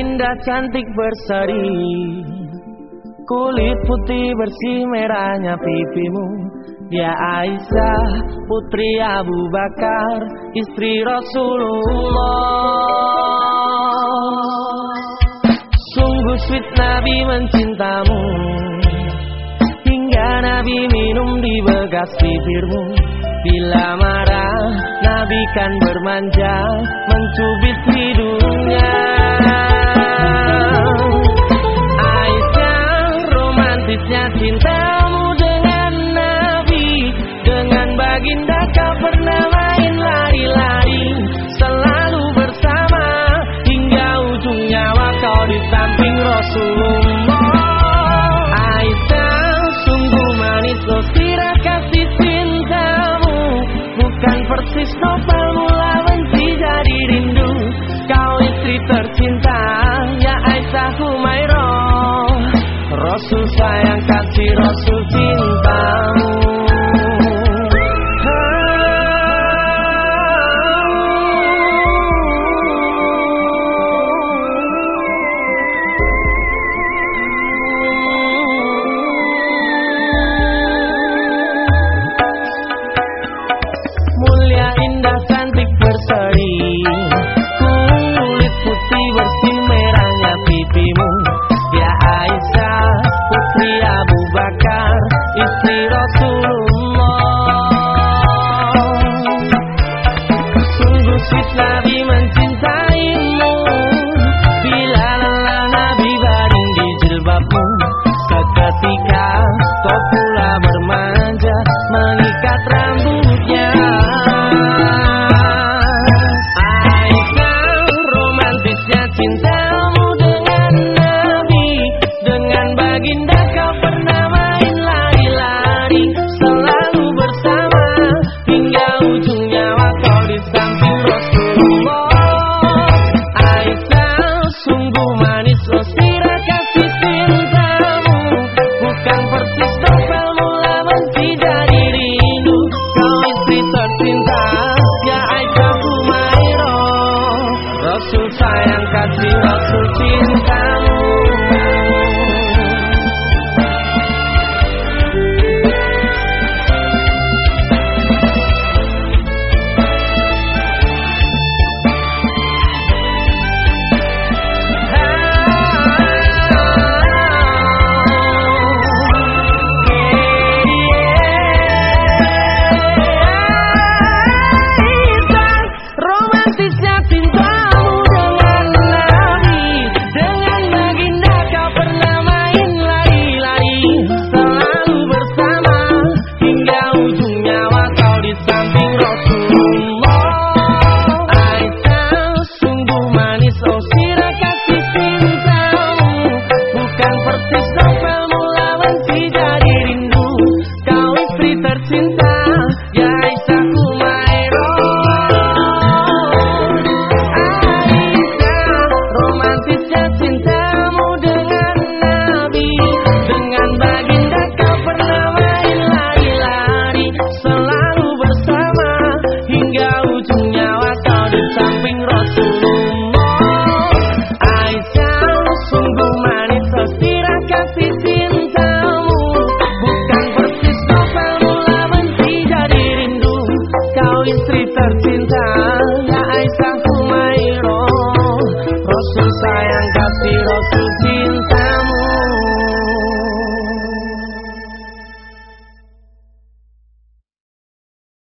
indah cantik berseri. Kulit putih bersih merahnya pipimu. Dia Aisyah putri Abu Bakar Istri Rasulullah. Sungguh sweet Nabi mencintamu. Hingga Nabi minum di bekas bibirmu. Bila marah Nabi kan bermanja Mencubit hidungnya baginda kau pernah main lari-lari Selalu bersama. Hingga ujung nyawa kau di samping Rasulullah. Aisyah sungguh manis loh sirah kasih cintamu. Bukan persis novel mula benci jadi rindu. Kau istri tercinta ya Aisyah Humairah. Rasul sayang kasih Rasul cintamu Nabi baring di jilbabmu. Seketika kau pula bermanja Mengikat rambutnya? Aisyah romantisnya cintamu dengan Nabi Dengan baginda susah yang kasih waktu cintamu